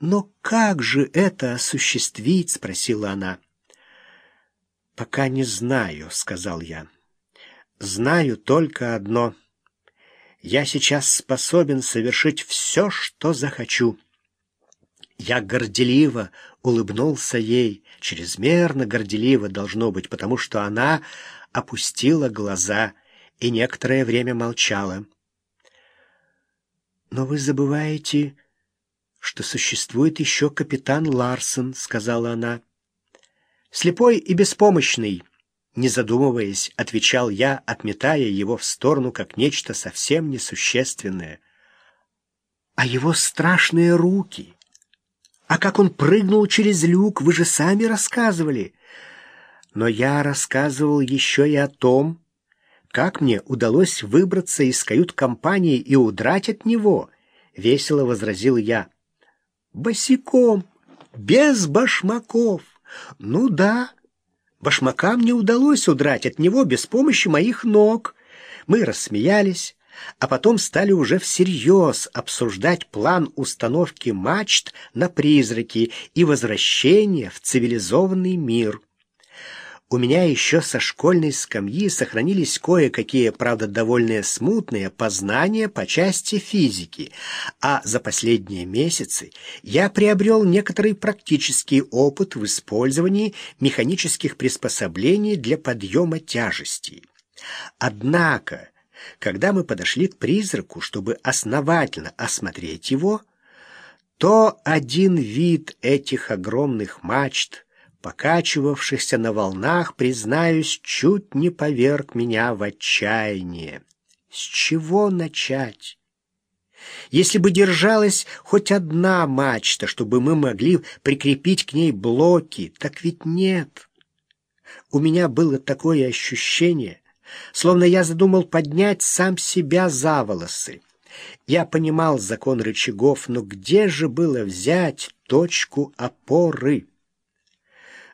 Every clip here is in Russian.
«Но как же это осуществить?» — спросила она. «Пока не знаю», — сказал я. «Знаю только одно. Я сейчас способен совершить все, что захочу». Я горделиво улыбнулся ей, чрезмерно горделиво должно быть, потому что она опустила глаза и некоторое время молчала. «Но вы забываете, что существует еще капитан Ларсон», — сказала она. «Слепой и беспомощный», — не задумываясь, отвечал я, отметая его в сторону как нечто совсем несущественное. «А его страшные руки!» А как он прыгнул через люк, вы же сами рассказывали. Но я рассказывал еще и о том, как мне удалось выбраться из кают-компании и удрать от него, — весело возразил я. Босиком, без башмаков. Ну да, башмакам не удалось удрать от него без помощи моих ног. Мы рассмеялись а потом стали уже всерьез обсуждать план установки мачт на призраки и возвращения в цивилизованный мир. У меня еще со школьной скамьи сохранились кое-какие, правда, довольно смутные познания по части физики, а за последние месяцы я приобрел некоторый практический опыт в использовании механических приспособлений для подъема тяжестей. Однако когда мы подошли к призраку, чтобы основательно осмотреть его, то один вид этих огромных мачт, покачивавшихся на волнах, признаюсь, чуть не поверг меня в отчаяние. С чего начать? Если бы держалась хоть одна мачта, чтобы мы могли прикрепить к ней блоки, так ведь нет. У меня было такое ощущение, словно я задумал поднять сам себя за волосы. Я понимал закон рычагов, но где же было взять точку опоры?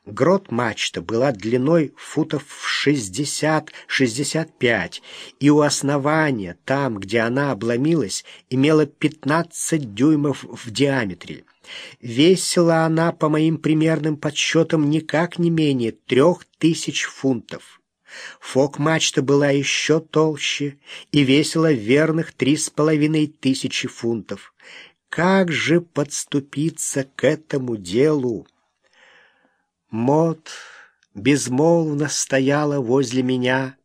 Грот-мачта была длиной футов в 60-65, и у основания, там, где она обломилась, имела 15 дюймов в диаметре. Весила она, по моим примерным подсчетам, никак не менее трех тысяч фунтов. Фок-мачта была еще толще и весила верных три с половиной тысячи фунтов. Как же подступиться к этому делу? Мод безмолвно стояла возле меня,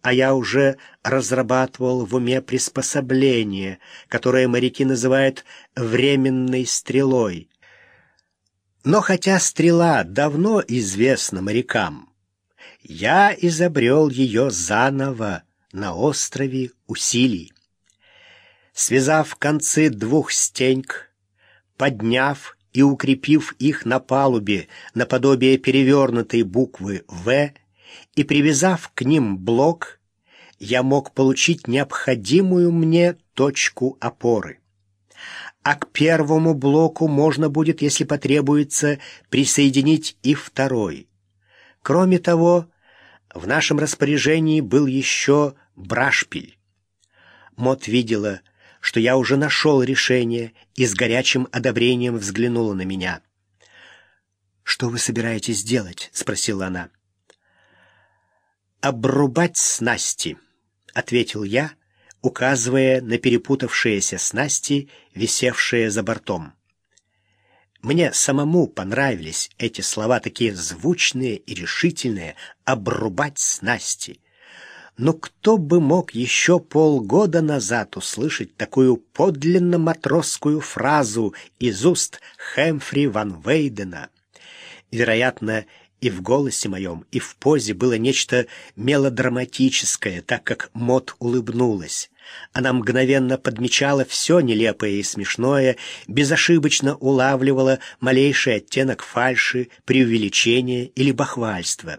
а я уже разрабатывал в уме приспособление, которое моряки называют «временной стрелой». Но хотя стрела давно известна морякам, я изобрел ее заново на острове усилий. Связав концы двух стеньк, подняв и укрепив их на палубе наподобие перевернутой буквы «В» и привязав к ним блок, я мог получить необходимую мне точку опоры. А к первому блоку можно будет, если потребуется, присоединить и второй. Кроме того, в нашем распоряжении был еще брашпиль. Мот видела, что я уже нашел решение и с горячим одобрением взглянула на меня. «Что вы собираетесь делать?» — спросила она. «Обрубать снасти», — ответил я, указывая на перепутавшиеся снасти, висевшие за бортом. Мне самому понравились эти слова, такие звучные и решительные, обрубать снасти. Но кто бы мог еще полгода назад услышать такую подлинно матросскую фразу из уст Хэмфри Ван Вейдена? Вероятно, и в голосе моем, и в позе было нечто мелодраматическое, так как Мот улыбнулась. Она мгновенно подмечала все нелепое и смешное, безошибочно улавливала малейший оттенок фальши, преувеличения или бахвальства.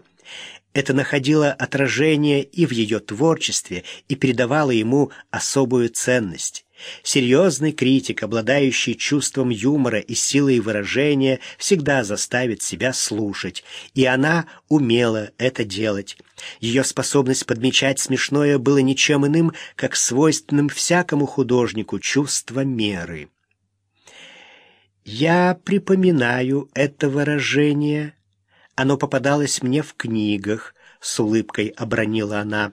Это находило отражение и в ее творчестве, и придавало ему особую ценность. Серьезный критик, обладающий чувством юмора и силой выражения, всегда заставит себя слушать, и она умела это делать. Ее способность подмечать смешное было ничем иным, как свойственным всякому художнику чувство меры. Я припоминаю это выражение. Оно попадалось мне в книгах, с улыбкой обронила она.